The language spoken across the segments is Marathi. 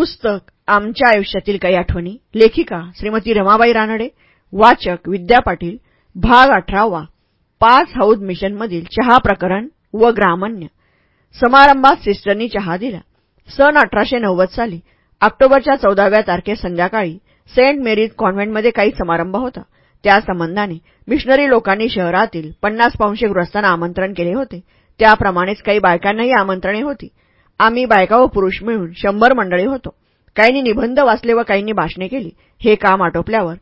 पुस्तक आमच्या आयुष्यातील काही आठवणी लेखिका श्रीमती रमाबाई रानडे वाचक विद्या पाटील भाग अठरावा पाच हौद मिशनमधील चहा प्रकरण व ग्रामण्य. समारंभात सिस्टरनी चहा दिला. सन अठराशे नव्वद साली ऑक्टोबरच्या चौदाव्या तारखे संध्याकाळी सेंट मेरीज कॉन्व्हेंटमध्ये काही समारंभ होता. त्या संबंधाने मिशनरी लोकांनी शहरातील पन्नास पाऊंशे गृहस्थांना आमंत्रण केले होते. त्याप्रमाणेच काही बायकांनाही आमंत्रणे होती. आम्ही बायका व पुरुष मिळून शंभर मंडळी होतो. काहींनी निबंध वाचले व काहींनी भाषणे केली. हे काम आटोपल्यावर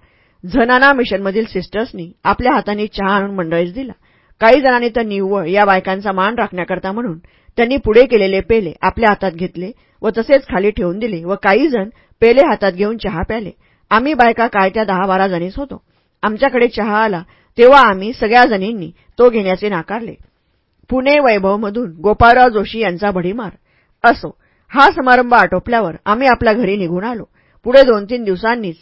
झनाना मिशनमधील सिस्टर्सनी आपल्या हाताने चहा आणून मंडळीस दिला. काही जणांनी तर निव्वळ या बायकांचा मान राखण्याकरता म्हणून त्यांनी पुढे केलेले पेले आपल्या हातात घेतले व तसेच खाली ठेवून दिले व काही जण पेले हातात घेऊन चहा प्याले. आम्ही बायका काय त्या दहा बारा जणीच होतो. आमच्याकडे चहा आला तेव्हा आम्ही सगळ्या जणींनी तो घेण्याचे नाकारले. पुणे वैभवमधून गोपाळराव जोशी यांचा भडीमार. असो. हा समारंभ आटोपल्यावर आम्ही आपल्या घरी निघून आलो. पुढे दोन तीन दिवसांनीच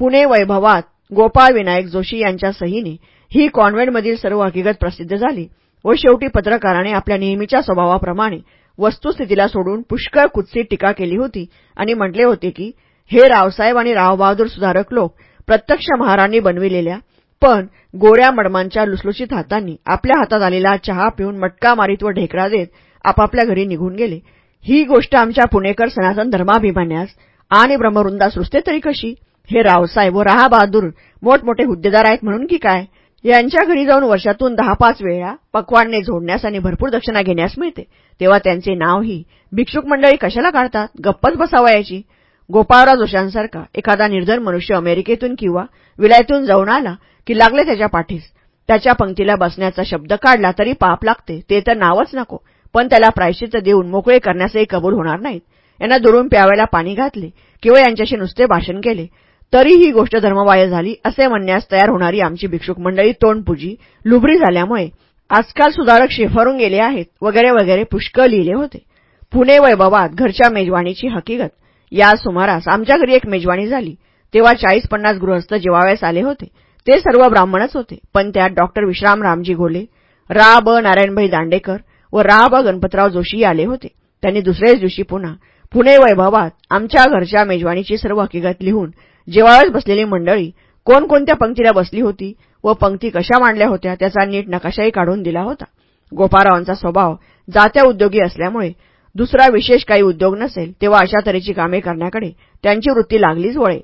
पुणे वैभवात गोपाळ विनायक जोशी यांच्या सहीने ही कॉन्व्हेंटमधील सर्व हकीकत प्रसिद्ध झाली व शेवटी पत्रकाराने आपल्या नेहमीच्या स्वभावाप्रमाणे वस्तुस्थितीला सोडून पुष्कळ कुत्सित टीका केली होती आणि म्हटले होते की हे रावसाहेब आणि रावबहादूर सुधारक लोक प्रत्यक्ष महारांनी बनविलेल्या पण गोऱ्या मडमांच्या लुसलुशीत हातांनी आपल्या हातात आलेला चहा पिऊन मटका मारीत व ढेकरा देत आपापल्या घरी निघून गेले. ही गोष्ट आमच्या पुणेकर सनातन धर्माभिमान्यास आणि ब्रह्मवृंदास रुसते तरी कशी? हे रावसाहेब व राहाबहादूर मोठमोठे हुद्देदार आहेत म्हणून की काय? यांच्या घरी जाऊन वर्षातून दहा पाच वेळा पकवानने जोडण्यास आणि भरपूर दक्षिणा घेण्यास मिळते. तेव्हा त्यांचे नावही भिक्षुक मंडळी कशाला काढतात? गप्पच बसावयाची. गोपाळराव जोशांसारखा एखादा निर्धन मनुष्य अमेरिकेतून किंवा विलायतून जाऊन आला की लागले त्याच्या पाठीस. त्याच्या पंक्तीला बसण्याचा शब्द काढला तरी पाप लागते. ते तर नावच नको. पण त्याला प्रायश्चित देऊन मोकळे करण्यासही कबूल होणार नाहीत. यांना दुरून प्यावायला पाणी घातले किंवा यांच्याशी नुसते भाषण केले. तरी ही गोष्ट धर्मबाह्य झाली असे म्हणण्यास तयार होणारी आमची भिक्षुक मंडळी तोंडपुजी लुबरी झाल्यामुळे आजकाल सुधारक शेफारून गेले आहेत वगैरे वगैरे पुष्कळ लिहिले होते. पुणे वैभवात घरच्या मेजवानीची हकीकत. या सुमारास आमच्या घरी एक मेजवानी झाली. तेव्हा चाळीस पन्नास गृहस्थ जेवाव्यास आले होते. ते सर्व ब्राह्मणच होते पण त्यात डॉक्टर विश्राम रामजी घोले रा. ब. नारायणभाई दांडेकर व रा बा गणपतराव जोशी आले होते. त्यांनी दुसऱ्याच दिवशी पुन्हा पुणे वैभवात आमच्या घरच्या मेजवानीची सर्व हकीकत लिहून जेवाळच बसलेली मंडळी कोणकोणत्या पंक्तीला बसली होती व पंक्ती कशा मांडल्या होत्या त्याचा नीट नकाशाही काढून दिला होता. गोपारावांचा स्वभाव जात्या उद्योगी असल्यामुळे दुसरा विशेष काही उद्योग नसेल तेव्हा अशा तऱ्हेची कामे करण्याकडे त्यांची वृत्ती लागलीच वळे.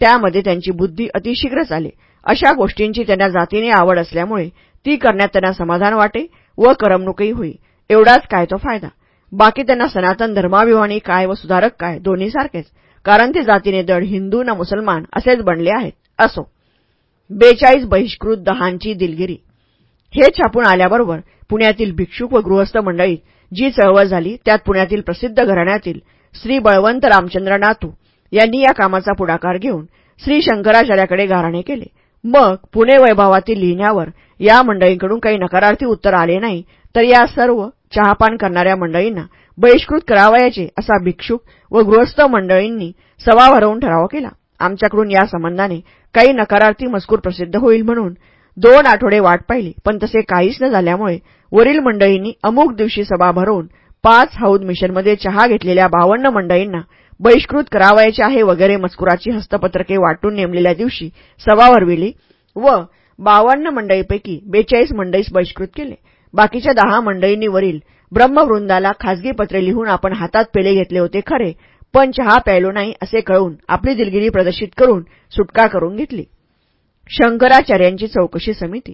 त्यामध्ये त्यांची बुद्धी अतिशीघ्र चाले अशा गोष्टींची त्यांना जातीने आवड असल्यामुळे ती करण्यात त्यांना समाधान वाटे व करमणूकही होई. एवढाच काय तो फायदा. बाकी त्यांना सनातन धर्माभिमानी काय व सुधारक काय दोन्ही सारखेच. कारण ते जातीने दड हिंदू ना मुसलमान असेच बनले आहेत. असो. बेचाळीस बहिष्कृत दहांची दिलगिरी. हे छापून आल्याबरोबर पुण्यातील भिक्षुक व गृहस्थ मंडळीत जी चळवळ झाली त्यात पुण्यातील प्रसिद्ध घराण्यातील श्री बळवंत रामचंद्र नातू यांनी या कामाचा पुढाकार घेऊन श्री शंकराचार्याकडे गाराणे केले. मग पुणे वैभवातील लिहिण्यावर या मंडळींकडून काही नकारार्थी उत्तर आले नाही तर या सर्व चहापान करणाऱ्या मंडळींना बहिष्कृत करावयाचे असा भिक्षुक व गृहस्थ मंडळींनी सभा भरवून ठराव केला. आमच्याकडून या संबंधाने काही नकारार्थी मजकूर प्रसिद्ध होईल म्हणून दोन आठवडे वाट पाहिली पण तसे काहीच न झाल्यामुळे वरील मंडळींनी अमुक दिवशी सभा भरवून पाच हौद मिशनमध्ये चहा घेतलेल्या बावन्न मंडळींना बहिष्कृत करावायचे आहे वगैरे मजकुराची हस्तपत्रके वाटून नेमलेल्या दिवशी सभा भरविली व बावन्न मंडळीपैकी बेचाळीस मंडळीस बहिष्कृत केले. बाकीच्या दहा मंडळींनीवरील ब्रह्मवृंदाला खाजगी पत्रे लिहून आपण हातात पेले घेतले होते खरे पण चहा प्यायलो नाही असे कळून आपली दिलगिरी प्रदर्शित करून सुटका करून घेतली. शंकराचार्यांची चौकशी समिती.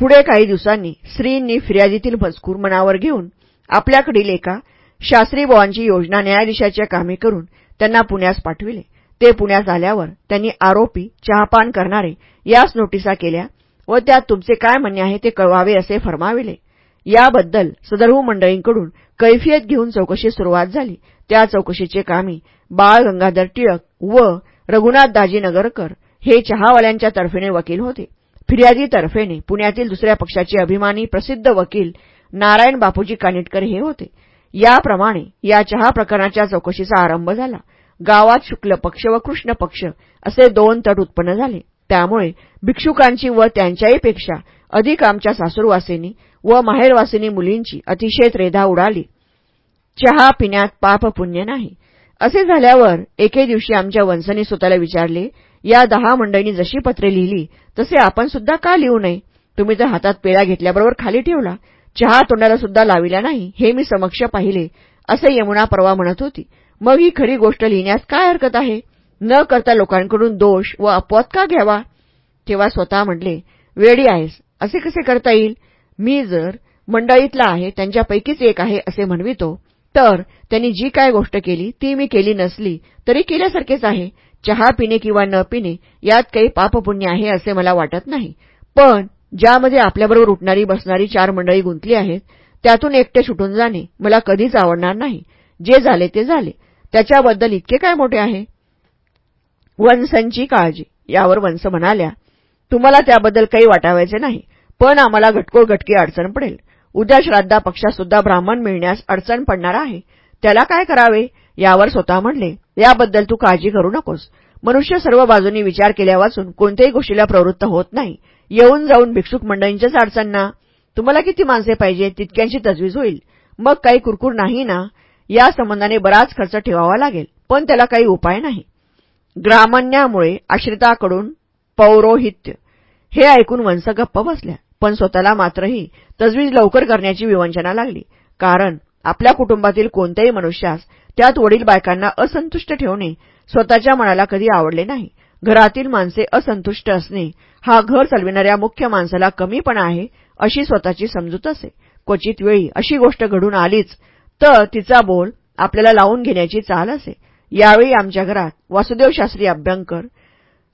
पुढे काही दिवसांनी श्रींनी फिर्यादीतील मजकूर मनावर घेऊन आपल्याकडील एका शास्त्रीबोवांची योजना न्यायाधीशाच्या कामे करून त्यांना पुण्यास पाठविले. ते पुण्यास आल्यावर त्यांनी आरोपी चहापान करणारे याच नोटिसा केल्या व त्यात तुमचे काय म्हणणे आहे ते कळवावे असे फरमाविले. याबद्दल सदरहू मंडळींकडून कैफियत घेऊन चौकशी सुरुवात झाली. त्या चौकशीचे कामी बाळ गंगाधर टिळक व रघुनाथदाजी नगरकर हे चहावाल्यांच्या तर्फेने वकील होते. फिर्यादी तर्फेने पुण्यातील दुसऱ्या पक्षाचे अभिमानी प्रसिद्ध वकील नारायण बापूजी कानिटकर हे होते. याप्रमाणे या चहा प्रकरणाच्या चौकशीचा आरंभ झाला. गावात शुक्ल पक्ष व कृष्ण पक्ष असे दोन तट उत्पन्न झाले. त्यामुळे भिक्षुकांची व त्यांच्याहीपेक्षा अधिक आमच्या सासूरवासिनी व माहेरवासिनी मुलींची अतिशय त्रेधा उडाली. चहा पिण्यात पाप पुण्य नाही. असे झाल्यावर एके दिवशी आमच्या वंसनी स्वतःला विचारले या दहा मंडळींनी जशी पत्रे लिहिली तसे आपण सुद्धा का लिहू नये? तुम्ही तर हातात पेळा घेतल्याबरोबर खाली ठेवला. चहा तोंडाला सुद्धा लाविला नाही हे मी समक्ष पाहिले असे यमुना परवा म्हणत होती. मग ही खरी गोष्ट लिहिण्यास काय हरकत आहे? न करता लोकांकडून दोष व अपवाद का घ्यावा? तेव्हा स्वतः म्हटले वेडी आहेस असे कसे करता येईल? मी जर मंडळीतला आहे त्यांच्यापैकीच एक आहे असे म्हणवितो तर त्यांनी जी काय गोष्ट केली ती मी केली नसली तरी केल्यासारखेच आहे. चहा पिणे किंवा न पिणे यात काही पापपुण्य आहे असे मला वाटत नाही. पण ज्यामध्ये आपल्याबरोबर उठणारी बसणारी चार मंडळी गुंतली आहेत त्यातून एकटे सुटून जाणे मला कधीच आवडणार नाही. जे झाले ते झाले. त्याच्याबद्दल इतके काय मोठे आहे? वंसांची काळजी. यावर वंस म्हणाल्या तुम्हाला त्याबद्दल काही वाटावायचे नाही पण आम्हाला घटकी अडचण पडेल. उद्या श्राद्धा पक्षासुद्धा ब्राह्मण मिळण्यास अडचण पडणार आहे. त्याला काय करावे? यावर स्वतः म्हणले याबद्दल तू काळजी करू नकोस. मनुष्य सर्व बाजूंनी विचार केल्या वाचून कोणत्याही गोष्टीला प्रवृत्त होत नाही. येऊन जाऊन भिक्षुक मंडळींच्याच अडचण तुम्हाला किती माणसे पाहिजे तितक्यांची तजवीज होईल. मग काही कुरकुर नाही ना? या संबंधाने बराच खर्च ठेवावा लागेल पण त्याला काही उपाय नाही. ग्रामण्यामुळे आश्रिताकडून पौरोहित्य. हे ऐकून वंस गप्प बसल्या. पण स्वतःला मात्रही तजवीज लवकर करण्याची विवंचना लागली. कारण आपल्या कुटुंबातील कोणत्याही मनुष्यास त्यात वडील बायकांना असंतुष्ट ठेवणे स्वतःच्या मनाला कधी आवडले नाही. घरातील माणसे असंतुष्ट असणे हा घर चालविणाऱ्या मुख्य माणसाला कमीपणा आहे अशी स्वतःची समजूत असे. क्वचित वेळी अशी गोष्ट घडून आलीच तर तिचा बोल आपल्याला लावून घेण्याची चाल असे. यावेळी आमच्या घरात वासुदेव शास्त्री अभ्यंकर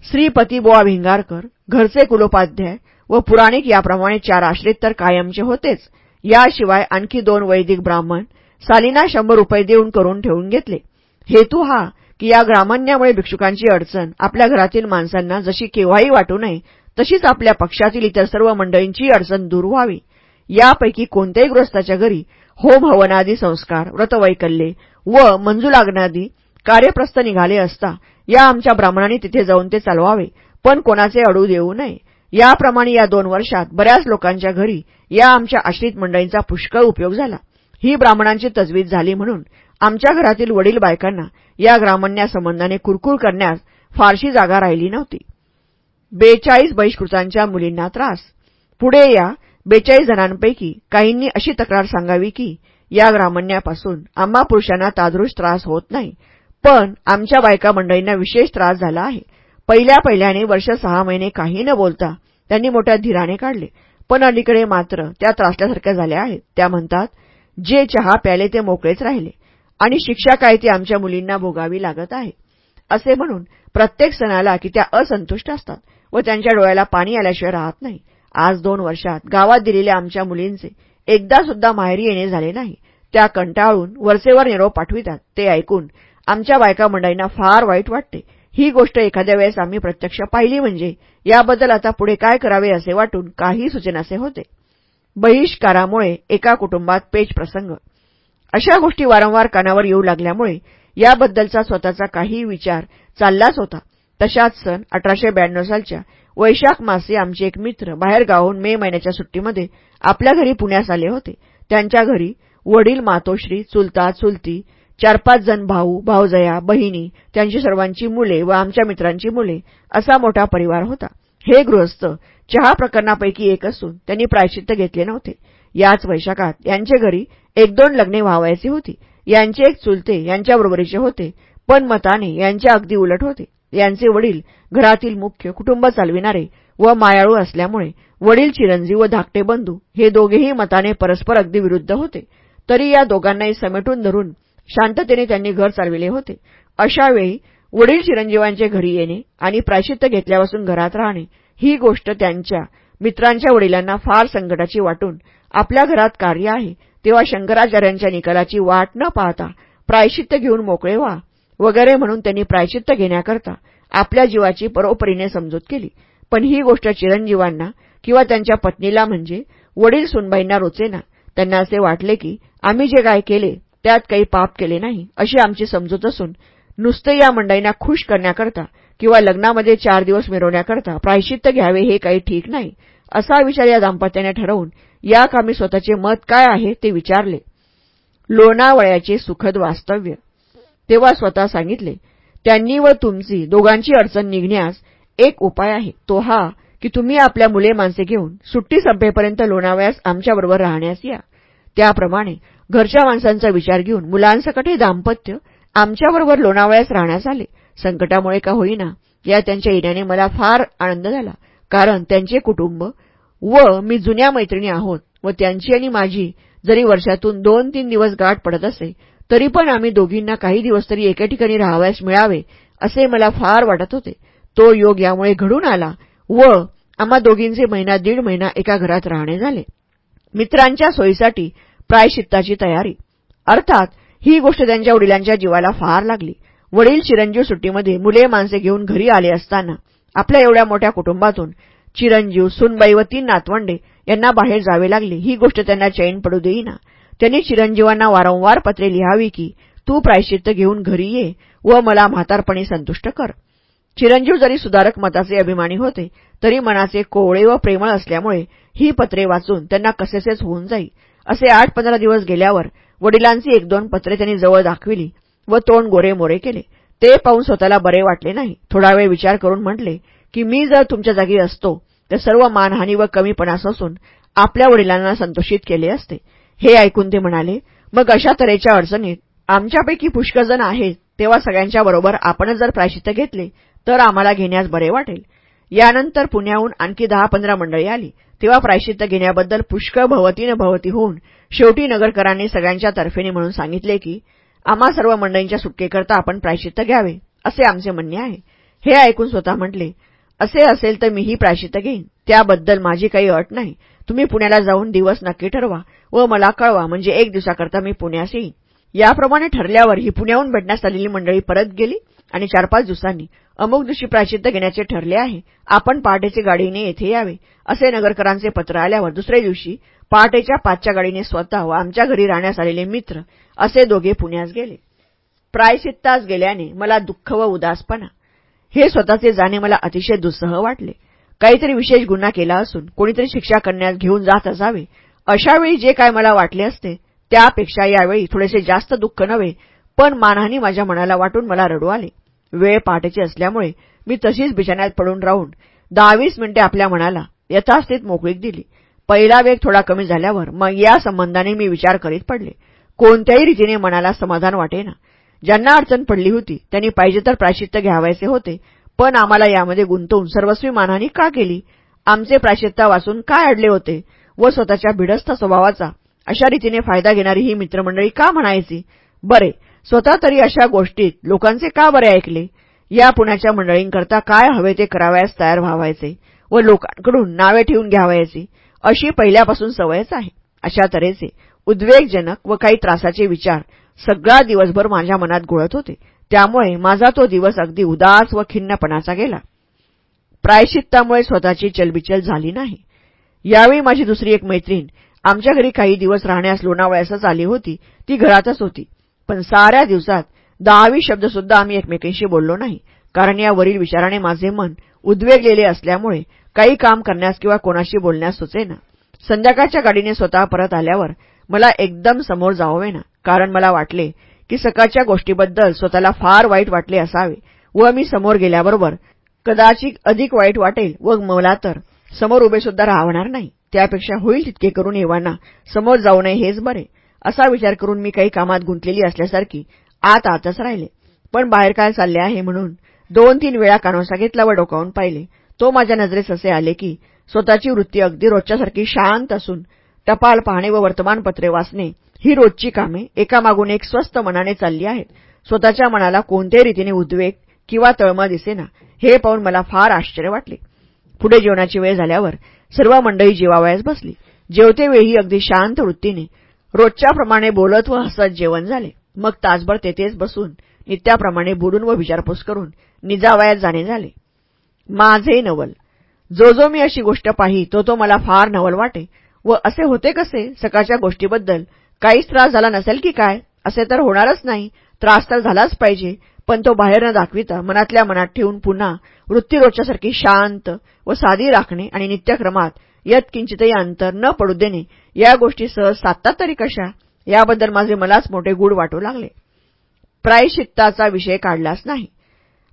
श्रीपती बोआ भिंगारकर घरचे कुलोपाध्याय व पुराणिक याप्रमाणे चार आश्रित तर कायमचे होतेच. याशिवाय आणखी दोन वैदिक ब्राह्मण सालीना शंभर रुपये देऊन करून ठेवून घेतले. हेतू हा की या ग्रामण्यामुळे भिक्षुकांची अडचण आपल्या घरातील माणसांना जशी केव्हाही वाटू नये तशीच आपल्या पक्षातील इतर सर्व मंडळींची अडचण दूर व्हावी. यापैकी कोणत्याही गृहस्थाच्या घरी होम हवनादी संस्कार व्रतवैकल्ये व मंजुलाग्नादी कार्यप्रस्थ निघाले असता या आमच्या ब्राह्मणांनी तिथे जाऊन ते चालवावे. पण कोणाचे अडू देऊ नये. याप्रमाणे या दोन वर्षात बऱ्याच लोकांच्या घरी या आमच्या आश्रित मंडळींचा पुष्कळ उपयोग झाला. ही ब्राह्मणांची तजवीज झाली म्हणून आमच्या घरातील वडील बायकांना या ग्रामण्यासंबंधाने कुरकुर करण्यास फारशी जागा राहिली नव्हती. बेचाळीस बहिष्कृतांच्या मुलींना त्रास. पुढे या बेचाळीस जणांपैकी काहींनी अशी तक्रार सांगावी की या ग्रामण्यापासून आम्हा पुरुषांना तादृश त्रास होत नाही. पण आमच्या बायका मंडळींना विशेष त्रास झाला आहे. पहिल्या पहिल्याने वर्ष सहा महिने काही न बोलता त्यांनी मोठ्या धीराने काढले. पण अलीकडे मात्र त्या त्रासल्यासारख्या झाल्या आहेत. त्या म्हणतात जे चहा प्याले ते मोकळेच राहिले आणि शिक्षा काय ती आमच्या मुलींना भोगावी लागत आहे. असे म्हणून प्रत्येक सणाला की त्या असंतुष्ट असतात व त्यांच्या डोळ्याला पाणी आल्याशिवाय राहत नाही. आज दोन वर्षात गावात दिलेल्या आमच्या मुलींचे एकदा सुद्धा माहेरी येणे झाले नाही. त्या कंटाळून वरचेवर निरोप पाठवितात. ते ऐकून आमच्या बायका मंडळींना फार वाईट वाटते. ही गोष्ट एखाद्या वेळेस आम्ही प्रत्यक्ष पाहिली म्हणजे याबद्दल आता पुढे काय करावे असे वाटून काही सूचनासे होते. बहिष्कारामुळे एका कुटुंबात पेच प्रसंग. अशा गोष्टी वारंवार कानावर येऊ लागल्यामुळे याबद्दलचा स्वतःचा काही विचार चाललाच होता. तशाच सन अठराशे ब्याण्णव सालच्या वैशाख मासे आमचे एक मित्र बाहेर गावून मे महिन्याच्या सुट्टीमध्ये आपल्या घरी पुण्यास आले होते. त्यांच्या घरी वडील मातोश्री चुलता चुलती चार पाच जण भाऊ भाऊजया बहिणी त्यांची सर्वांची मुले व आमच्या मित्रांची मुले असा मोठा परिवार होता. हे गृहस्थ चहा प्रकरणापैकी एक असून त्यांनी प्रायश्चित्त घेतले नव्हते. याच वैशाखात यांचे घरी एक दोन लग्ने व्हावायची होती. यांचे एक चुलते यांच्याबरोबरीचे होते पण मताने यांचे अगदी उलट होते. यांचे वडील घरातील मुख्य कुटुंब चालविणारे व मायाळू असल्यामुळे वडील चिरंजीव व धाकटे बंधू हे दोघेही मताने परस्पर अगदी विरुद्ध होते. तरी या दोघांनाही समेटून धरून शांततेने त्यांनी घर चालविले होते. अशावेळी वडील चिरंजीवांचे घरी येणे आणि प्रायश्चित्त घेतल्यापासून घरात राहणे ही गोष्ट त्यांच्या मित्रांच्या वडिलांना फार संकटाची वाटून आपल्या घरात कार्य आहे तेव्हा शंकराचार्यांच्या निकालाची वाट न पाहता प्रायश्चित्त घेऊन मोकळे व्हा वगैरे म्हणून त्यांनी प्रायश्चित्त घेण्याकरता आपल्या जीवाची परोपरीने समजूत केली. पण ही गोष्ट चिरंजीवांना किंवा त्यांच्या पत्नीला म्हणजे वडील सुनबाईंना रोचेना. त्यांना असे वाटले की आम्ही जे काय केले त्यात काही पाप केले नाही अशी आमची समजूत असून नुसते या मंडळींना खुश करण्याकरता किंवा लग्नामध्ये चार दिवस मिरवण्याकरता प्रायश्चित्त घ्यावे हे काही ठीक नाही असा विचार या दाम्पत्याने ठरवून या कामी स्वतःचे मत काय आहे ते विचारले. लोणावळ्याचे सुखद वास्तव्य. तेव्हा स्वतः सांगितले त्यांनी व तुमची दोघांची अडचण निघण्यास एक उपाय आहे तो हा की तुम्ही आपल्या मुले माणसे घेऊन सुट्टी संपेपर्यंत लोणावळ्यास आमच्याबरोबर राहण्यास या. त्याप्रमाणे घरच्या माणसांचा विचार घेऊन मुलांसकट हे दाम्पत्य आमच्याबरोबर लोणावळ्यास राहण्यास आले. संकटामुळे का होईना या त्यांच्या येण्याने मला फार आनंद झाला. कारण त्यांचे कुटुंब व मी जुन्या मैत्रिणी आहोत व त्यांची आणि माझी जरी वर्षातून दोन तीन दिवस गाठ पडत असे तरी पण आम्ही दोघींना काही दिवस तरी एका ठिकाणी राहावयास मिळावे असे मला फार वाटत होते. तो योग यामुळे घडून आला व आम्हा दोघींचे महिना दीड महिना एका घरात राहणे झाले. मित्रांच्या सोयीसाठी प्रायश्चित्ताची तयारी. अर्थात ही गोष्ट त्यांच्या वडिलांच्या जीवाला फार लागली. वडील चिरंजीव सुट्टीमध्ये मुले माणसे घेऊन घरी आले असताना आपल्या एवढ्या मोठ्या कुटुंबातून चिरंजीव सुनबाई व तीन नातवंडे यांना बाहेर जावे लागले. ही गोष्ट त्यांना चैन पडू देईना. त्यांनी चिरंजीवांना वारंवार पत्रे लिहावी की तू प्रायश्चित्त घेऊन घरी ये व मला म्हातारपणी संतुष्ट कर. चिरंजीव जरी सुधारक मताचे अभिमानी होते तरी मनाचे कोवळे व प्रेमळ असल्यामुळे ही पत्रे वाचून त्यांना कसेसेच होऊन जाई. असे आठ पंधरा दिवस गेल्यावर वडिलांची एक दोन पत्रे त्यांनी जवळ दाखविली व तोंड गोरे मोरे केले. ते पाहून स्वतःला बरे वाटले नाही. थोडा वेळ विचार करून म्हटले की मी जर तुमच्या जागी असतो तर सर्व मानहानी व कमीपणा सोसून आपल्या वडिलांना संतोषित केले असते. हे ऐकून ते म्हणाले मग अशा तऱ्हेच्या अडचणीत आमच्यापैकी पुष्कळजण आहेत तेव्हा सगळ्यांच्या बरोबर आपणच जर प्रायश्चित्त घेतले तर आम्हाला घेण्यास बरे वाटेल. यानंतर पुण्याहून आणखी दहा पंधरा मंडळी आली. तेव्हा प्रायश्चित्त घेण्याबद्दल पुष्कळ भवतीनं भवती होऊन शेवटी नगरकरांनी सगळ्यांच्या तर्फेने म्हणून सांगितले की आम्हा सर्व मंडळींच्या सुटकेकरता आपण प्रायश्चित्त घ्यावे असे आमचे म्हणणे आहे. हे ऐकून स्वतः म्हटले असे असेल तर मीही प्रायश्चित्त घेईन. त्याबद्दल माझी काही अट नाही. तुम्ही पुण्याला जाऊन दिवस नक्की ठरवा व मला कळवा म्हणजे एक दिवसाकरता मी पुण्यास येईन. याप्रमाणे ठरल्यावर ही पुण्याहून भेटण्यास आलेली मंडळी परत गेली आणि चार पाच दिवसांनी अमुक दिवशी प्रायश्चित्त घेण्याचे ठरले आहे. आपण पहाटेचे गाडीने येथे यावे असे नगरकरांचे पत्र आल्यावर दुसऱ्या दिवशी पहाटेच्या पाचच्या गाडीने स्वतः व आमच्या घरी राहण्यास आलेले मित्र असे दोघे पुण्यास गेले. प्रायश्चित्तास गेल्याने मला दुःख व उदासपणा. हे स्वतःचे जाणे मला अतिशय दुस्सह वाटले. काहीतरी विशेष गुन्हा केला असून कोणीतरी शिक्षा करण्यास घेऊन जात असावे अशावेळी जे काय मला वाटले असते त्यापेक्षा यावेळी थोडेसे जास्त दुःख नव्हे पण मानहानी माझ्या मनाला वाटून मला रडू आले. वेळ पहाटेची असल्यामुळे मी तशीच बिछाण्यात पडून राहून दहावीस मिनिटे आपल्या मनाला यथास्थित मोकळीक दिली. पहिला वेग थोडा कमी झाल्यावर मग या संबंधाने मी विचार करीत पडले. कोणत्याही रीतीने मनाला समाधान वाटेना. ज्यांना अडचण पडली होती त्यांनी पाहिजे तर प्राशित्य घ्यावायचे होते पण आम्हाला यामध्ये गुंतवून सर्वस्वी मानहानी का केली? आमचे प्राशित्य वाचून काय अडले होते? व स्वतःच्या भिडस्थ स्वभावाचा अशा रीतीने फायदा घेणारी ही मित्रमंडळी का म्हणायची? बरे स्वतः तरी अशा गोष्टीत लोकांचे का बरे ऐकले? या पुण्याच्या मंडळींकरता काय हवे ते करावयास तयार व्हावायचे व लोकांकडून नावे ठेवून घ्यावायची अशी पहिल्यापासून सवयच आहे. अशा तऱ्हेचे उद्वेगजनक व काही त्रासाचे विचार सगळा दिवसभर माझ्या मनात घोळत होते. त्यामुळे माझा तो दिवस अगदी उदास व खिन्नपणाचा गेला. प्रायश्चित्तामुळे स्वतःची चलबिचल झाली नाही. यावेळी माझी दुसरी एक मैत्रीण आमच्या घरी काही दिवस राहण्यास लोणावळ्यासच आली होती. ती घरातच होती. पण साऱ्या दिवसात दहावी शब्दसुद्धा आम्ही एकमेकींशी बोललो नाही. कारण या वरील विचाराने माझे मन उद्वेगलेले असल्यामुळे काही काम करण्यास किंवा कोणाशी बोलण्यास सुचेना. संध्याकाळच्या गाडीने स्वतः परत आल्यावर मला एकदम समोर जाववेना. कारण मला वाटले की सकाळच्या गोष्टीबद्दल स्वतःला फार वाईट वाटले असावे व मी समोर गेल्याबरोबर कदाचित अधिक वाईट वाटेल व मला तर समोर उभे सुद्धा राहणार नाही. त्यापेक्षा होईल तितके करून येवांना समोर जाऊ नये हेच बरे. असा विचार करून मी काही कामात गुंतलेली असल्यासारखी आत आतच राहिले. पण बाहेर काय चालले आहे म्हणून दोन तीन वेळा कानोसा घेतला व डोकावून पाहिले. तो माझ्या नजरेस असे आले की स्वतःची वृत्ती अगदी रोजच्यासारखी शांत असून टपाल पाहणे व वर्तमानपत्रे वाचणे ही रोजची कामे एकामागून एक स्वस्त मनाने चालली आहेत. स्वतःच्या मनाला कोणत्याही रीतीने उद्वेग किंवा तळमळ दिसेना हे पाहून मला फार आश्चर्य वाटले. पुढे जेवणाची वेळ झाल्यावर सर्व मंडळी जेवावयास बसली. जेवतेवेळी अगदी शांत वृत्तीने रोजच्याप्रमाणे बोलत व हसत जेवण झाले. मग तासभर तेथेच बसून नित्याप्रमाणे बोलून व विचारपूस करून निजावयात जाणे झाले. माझे नवल जो जो मी अशी गोष्ट पाही तो तो मला फार नवल वाटे. व असे होते कसे? सकाळच्या गोष्टीबद्दल काहीच त्रास झाला नसेल की काय? असे तर होणारच नाही. त्रास तर झालाच पाहिजे पण तो बाहेर न दाखविता मनातल्या मनात ठेवून पुन्हा वृत्ती रोजच्यासारखी शांत व साधी राखणे आणि नित्यक्रमात यत्किंचितही अंतर न पडू देणे. या गोष्टी सहज साधतात तरी कशा? याबद्दल माझे मलाच मोठे गुढ वाटू लागले. प्रायश्चित्ताचा विषय काढलाच नाही.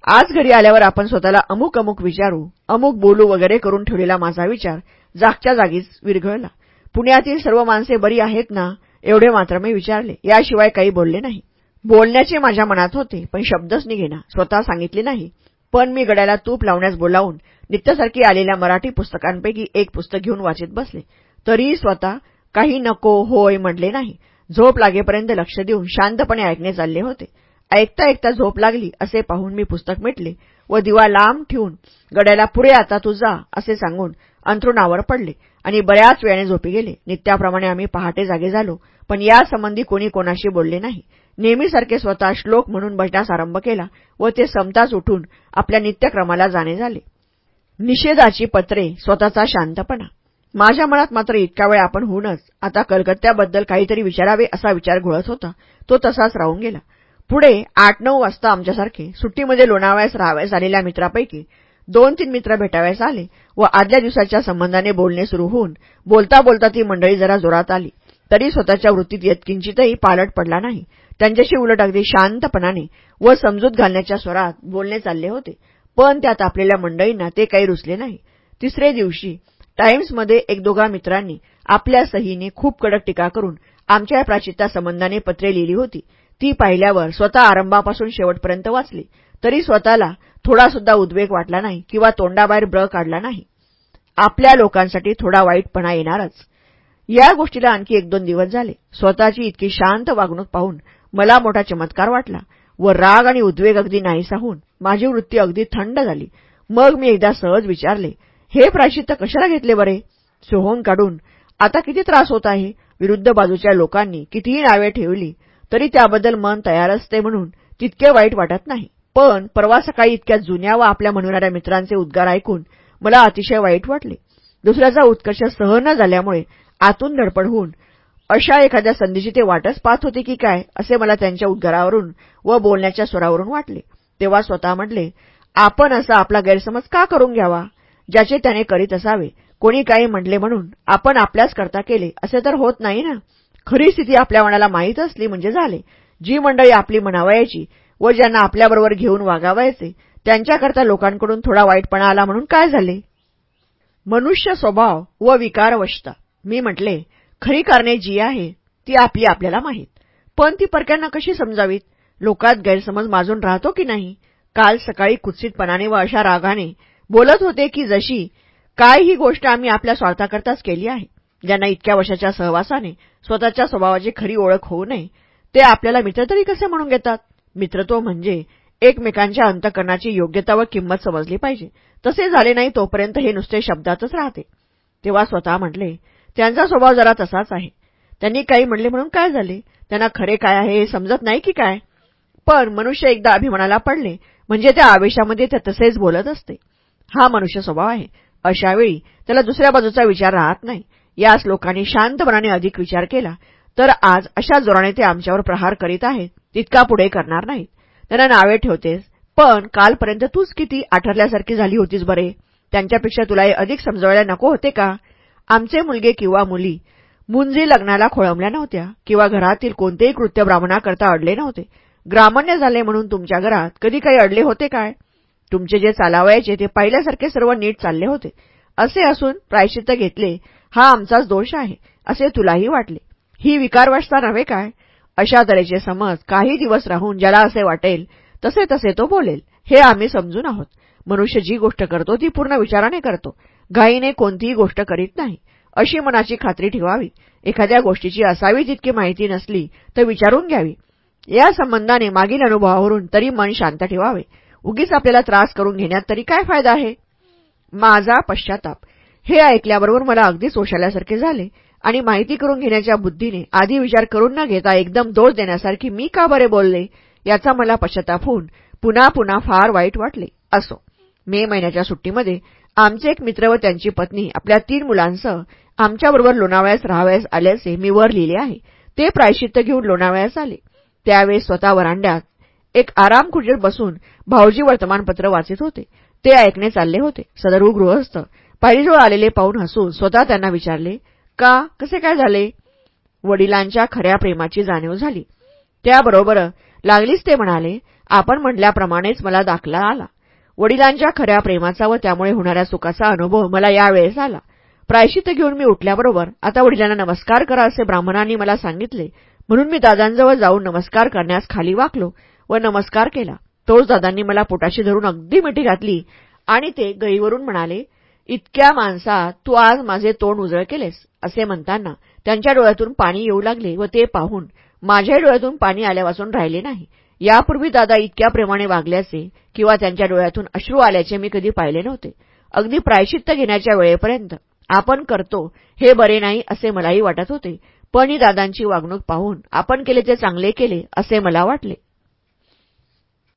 आज घरी आल्यावर आपण स्वतःला अमुक अमुक विचारू अमुक बोलू वगैरे करून ठेवलेला माझा विचार जागच्या जागीच विरघळला. पुण्यातील सर्व माणसे बरी आहेत ना? एवढे मात्र मी विचारले. याशिवाय काही बोलले नाही. बोलण्याचे माझ्या मनात होते पण शब्दच निघेना. स्वतः सांगितले नाही. पण मी गड्याला तूप लावण्यास बोलावून नित्यासारखी आलेल्या मराठी पुस्तकांपैकी एक पुस्तक घेऊन वाचित बसले. तरीही स्वतः काही नको होय म्हटले नाही. झोप लागेपर्यंत लक्ष देऊन शांतपणे ऐकणे चालले होते. ऐकता ऐकता झोप लागली असे पाहून मी पुस्तक मिटले व दिवा लांब ठेवून गड्याला पुढे आता तू जा असे सांगून अंथरुणावर पडले आणि बऱ्याच वेळाने झोपी गेले. नित्याप्रमाणे आम्ही पहाटे जागे झालो पण यासंबंधी कोणी कोणाशी बोलले नाही. नेहमीसारखे स्वतः श्लोक म्हणून बसण्यास आरंभ केला व ते समताच उठून आपल्या नित्यक्रमाला जाणे झाले. निषेधाची पत्रे स्वतःचा शांतपणा. माझ्या मनात मात्र इतका वेळ आपण होऊनच आता कलकत्त्याबद्दल काहीतरी विचारावे असा विचार घोळत होता. तो तसाच राहून गेला. पुढे आठ नऊ वाजता आमच्यासारखे सुट्टीमध्ये लोणावयास राहावयास आलेल्या मित्रापैकी दोन तीन मित्र भेटावयास आले व आदल्या दिवसाच्या संबंधाने बोलणे सुरू होऊन बोलता बोलता ती मंडळी जरा जोरात आली. तरी स्वतःच्या वृत्तीत यत्किंचितही पालट पडला नाही. त्यांच्याशी उलट अगदी शांतपणाने व समजूत घालण्याच्या स्वरात बोलणे चालले होते. पण त्यात आपलेल्या मंडळींना ते काही रुचले नाही. तिसरे दिवशी टाइम्समध्ये एक दोघा मित्रांनी आपल्या सहीने खूप कडक टीका करून आमच्या प्राचिता संबंधाने पत्रे लिहिली होती. ती पाहिल्यावर स्वतः आरंभापासून शेवटपर्यंत वाचली. तरी स्वतःला थोडा सुद्धा उद्वेग वाटला नाही किंवा तोंडाबाहेर ब्र काढला नाही. आपल्या लोकांसाठी थोडा वाईटपणा येणारच. या गोष्टीला आणखी एक दोन दिवस झाले. स्वतःची इतकी शांत वागणूक पाहून मला मोठा चमत्कार वाटला. व राग आणि उद्वेग अगदी नाहीसा होऊन माझी वृत्ती अगदी थंड झाली. मग मी एकदा सहज विचारले हे प्रायश्चित्त कशाला घेतले बरे? सोहम काढून आता किती त्रास होत आहे? विरुद्ध बाजूच्या लोकांनी कितीही नावे ठेवली तरी त्याबद्दल मन तयार असते म्हणून तितके वाईट वाटत नाही. पण परवा सकाळी इतक्या जुन्या व आपल्या म्हणणाऱ्या मित्रांचे उद्गार ऐकून मला अतिशय वाईट वाटले. दुसऱ्याचा उत्कर्ष सहन न झाल्यामुळे आतून धडपड होऊन अशा एखाद्या संधीची ते वाटच पाहत होते की काय असे मला त्यांच्या उद्गारावरून व बोलण्याच्या स्वरावरून वाटले. तेव्हा स्वतः म्हटले आपण असा आपला गैरसमज का करून घ्यावा? ज्याचे त्याने करीत असावे. कोणी काही म्हटले म्हणून आपण आपल्याच करता केले असे तर होत नाही ना? खरी स्थिती आपल्या मनाला माहीत असली म्हणजे झाले. जी मंडळी आपली म्हणावयाची व ज्यांना आपल्याबरोबर घेऊन वागावायचे त्यांच्याकरता लोकांकडून थोडा वाईटपणा आला म्हणून काय झाले? मनुष्य स्वभाव व विकारवशता. मी म्हटले खरी कारणे जी आहे ती आपली आपल्याला माहीत. पण ती परक्यांना कशी समजावीत? लोकात गैरसमज माजून राहतो की नाही? काल सकाळी कुत्सितपणाने व अशा रागाने बोलत होते की जशी काय ही गोष्ट आम्ही आपल्या स्वार्थाकरताच केली आहे? ज्यांना इतक्या वर्षाच्या सहवासाने स्वतःच्या स्वभावाची खरी ओळख होऊ नये ते आपल्याला मित्र तरी कसे म्हणून घेतात? मित्रत्व म्हणजे एकमेकांच्या अंतकरणाची योग्यता व किंमत समजली पाहिजे. तसे झाले नाही तोपर्यंत हे नुसते शब्दातच राहते. तेव्हा स्वतः म्हटले त्यांचा स्वभाव जरा तसाच आहे. त्यांनी काही म्हणले म्हणून काय झाले? त्यांना खरे काय आहे हे समजत नाही की काय? पण मनुष्य एकदा अभिमानाला पडले म्हणजे त्या आवेशामध्ये ते तसेच बोलत असते. हा मनुष्य स्वभाव आहे. अशावेळी त्याला दुसऱ्या बाजूचा विचार राहत नाही. याच लोकांनी शांतपणाने अधिक विचार केला तर आज अशा जोराने ते आमच्यावर प्रहार करीत आहेत तितका पुढे करणार नाहीत. त्यांना नावे ठेवतेस पण कालपर्यंत तूच किती आठरल्यासारखी झाली होतीस बरे? त्यांच्यापेक्षा तुला हे अधिक समजवायला नको होते का? आमचे मुलगे किंवा मुली मुंजी लग्नाला खोळंबल्या नव्हत्या किंवा घरातील कोणतेही कृत्य ब्राह्मणाकरता अडले नव्हते. ग्रामण्य झाले म्हणून तुमच्या घरात कधी काही अडले होते काय? तुमचे जे चालावयाचे ते पाहिल्यासारखे सर्व नीट चालले होते. असे असून प्रायश्चित्त घेतले हा आमचाच दोष आहे असे तुलाही वाटले. ही विकारवशता नव्हे काय? अशा तऱ्हेचे समज काही दिवस राहून ज्याला असे वाटेल तसे तसे तो बोलेल हे आम्ही समजून आहोत. मनुष्य जी गोष्ट करतो ती पूर्ण विचाराने करतो. घाईने कोणतीही गोष्ट करीत नाही. अशी मनाची खात्री ठेवावी. एखाद्या गोष्टीची असावी तितकी माहिती नसली तर विचारून घ्यावी. या संबंधाने मागील अनुभवावरून तरी मन शांत ठेवावे. उगीच आपल्याला त्रास करून घेण्यात तरी काय फायदा आहे? माझा पश्चाताप. हे ऐकल्याबरोबर मला अगदीच ओशाल्यासारखे झाले आणि माहिती करून घेण्याच्या बुद्धीने आधी विचार करून न घेता एकदम दोष देण्यासारखी मी का बरे बोलले? याचा मला पश्चाताप होऊन पुन्हा पुन्हा फार वाईट वाटले. असो. मे महिन्याच्या सुट्टीमध्ये आमचे एक मित्र व त्यांची पत्नी आपल्या तीन मुलांसह आमच्याबरोबर लोणावळ्यास राहावयास आल्याचे मी वर लिहिले आहे. ते प्रायश्चित्त घेऊन लोणावळ्यास आले. त्यावेळेस स्वतः वरांड्यात एक आराम खुर्चीत बसून भाऊजी वर्तमानपत्र वाचित होते. ते ऐकणे चालले होते. सदरू गृहस्थ पायरीजवळ आलेले पाहून हसून स्वतः त्यांना विचारले का? कसे काय झाले? वडिलांच्या खऱ्या प्रेमाची जाणीव झाली. त्याबरोबर लागलीच ते म्हणाले आपण म्हटल्याप्रमाणेच मला दाखला आला. वडिलांच्या खऱ्या प्रेमाचा व त्यामुळे होणाऱ्या सुखाचा अनुभव मला यावेळेस आला प्रायश्चित्त घेऊन मी उठल्याबरोबर आता वडिलांना नमस्कार करा असे ब्राह्मणांनी मला सांगितले. म्हणून मी दादांजवळ जाऊन नमस्कार करण्यास खाली वाकलो व नमस्कार केला. तोच दादांनी मला पोटाशी धरून अगदी मिठी घातली आणि ते गईवरून म्हणाले इतक्या माणसा तू आज माझे तोंड उजळ केलेस असे म्हणताना त्यांच्या डोळ्यातून पाणी येऊ लागले व ते पाहून माझ्याही डोळ्यातून पाणी आल्यापासून राहिले नाही. यापूर्वी दादा इतक्या प्रेमाने वागल्याचे किंवा त्यांच्या डोळ्यातून अश्रू आल्याचे मी कधी पाहिले नव्हते. अगदी प्रायश्चित्त घेण्याच्या वेळेपर्यंत आपण करतो हे बरे नाही असे मलाही वाटत होते. पण ही दादांची वागणूक पाहून आपण केले ते चांगले केले असे मला वाटले.